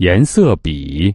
颜色笔。